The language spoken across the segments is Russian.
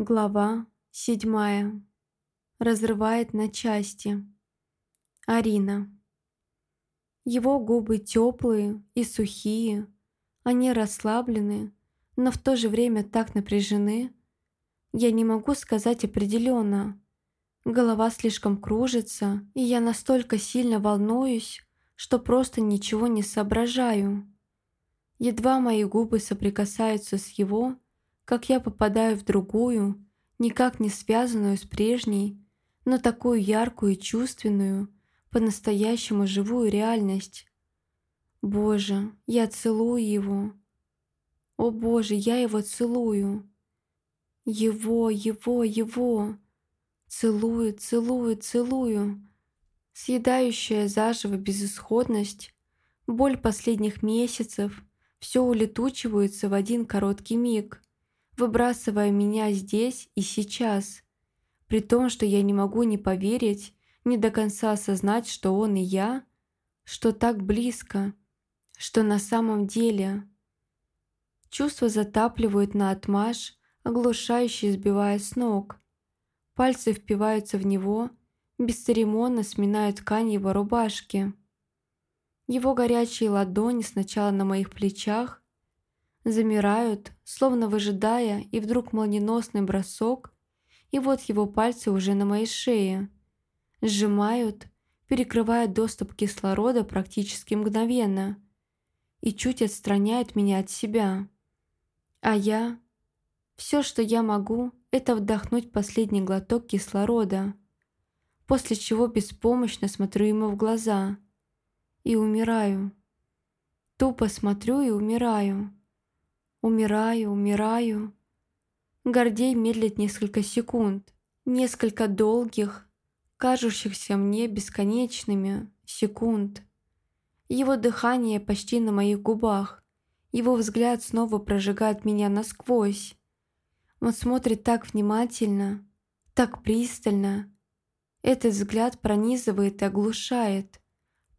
Глава седьмая. Разрывает на части. Арина. Его губы теплые и сухие. Они расслаблены, но в то же время так напряжены. Я не могу сказать определенно. Голова слишком кружится, и я настолько сильно волнуюсь, что просто ничего не соображаю. Едва мои губы соприкасаются с его, как я попадаю в другую, никак не связанную с прежней, но такую яркую и чувственную, по-настоящему живую реальность. Боже, я целую его. О боже, я его целую. Его, его, его. Целую, целую, целую. Съедающая заживо безысходность, боль последних месяцев, все улетучивается в один короткий миг выбрасывая меня здесь и сейчас, при том, что я не могу ни поверить, ни до конца осознать, что он и я, что так близко, что на самом деле. Чувства затапливают на отмаш, оглушающе сбивая с ног. Пальцы впиваются в него, бесцеремонно сминают ткань его рубашки. Его горячие ладони сначала на моих плечах, замирают, словно выжидая, и вдруг молниеносный бросок, и вот его пальцы уже на моей шее. Сжимают, перекрывая доступ кислорода практически мгновенно и чуть отстраняют меня от себя. А я... Все, что я могу, это вдохнуть последний глоток кислорода, после чего беспомощно смотрю ему в глаза и умираю. Тупо смотрю и умираю. Умираю, умираю. Гордей медлит несколько секунд. Несколько долгих, кажущихся мне бесконечными секунд. Его дыхание почти на моих губах. Его взгляд снова прожигает меня насквозь. Он смотрит так внимательно, так пристально. Этот взгляд пронизывает и оглушает,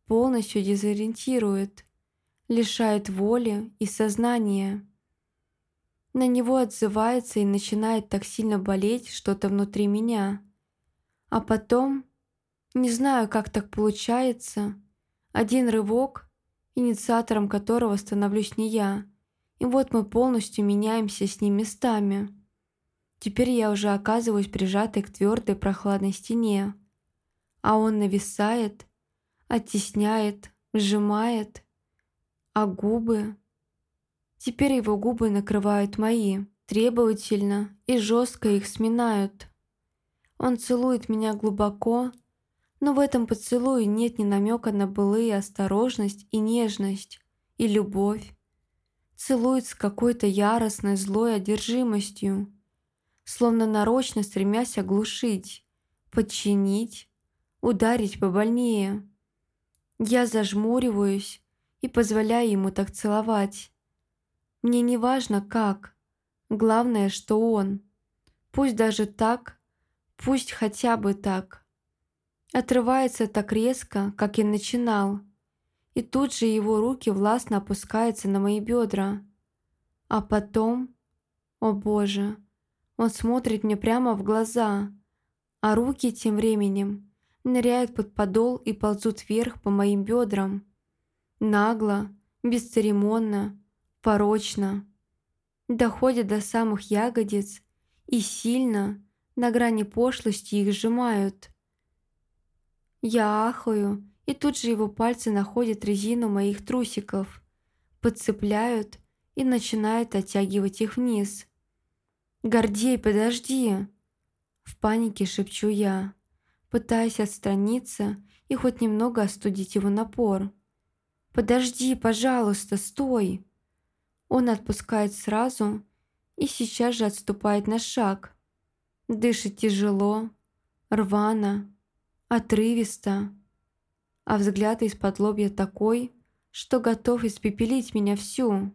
полностью дезориентирует, лишает воли и сознания. На него отзывается и начинает так сильно болеть что-то внутри меня. А потом, не знаю, как так получается, один рывок, инициатором которого становлюсь не я, и вот мы полностью меняемся с ним местами. Теперь я уже оказываюсь прижатой к твердой прохладной стене, а он нависает, оттесняет, сжимает, а губы... Теперь его губы накрывают мои, требовательно и жестко их сминают. Он целует меня глубоко, но в этом поцелуе нет ни намека на былые осторожность и нежность, и любовь. Целует с какой-то яростной злой одержимостью, словно нарочно стремясь оглушить, подчинить, ударить побольнее. Я зажмуриваюсь и позволяю ему так целовать. Мне не важно как. Главное, что он. Пусть даже так, пусть хотя бы так. Отрывается так резко, как и начинал. И тут же его руки властно опускаются на мои бедра. А потом... О боже! Он смотрит мне прямо в глаза, а руки тем временем ныряют под подол и ползут вверх по моим бедрам. Нагло, бесцеремонно, порочно, доходят до самых ягодиц и сильно, на грани пошлости их сжимают. Я ахаю, и тут же его пальцы находят резину моих трусиков, подцепляют и начинают оттягивать их вниз. «Гордей, подожди!» В панике шепчу я, пытаясь отстраниться и хоть немного остудить его напор. «Подожди, пожалуйста, стой!» Он отпускает сразу и сейчас же отступает на шаг. Дышит тяжело, рвано, отрывисто, а взгляд из-под лобья такой, что готов испепелить меня всю.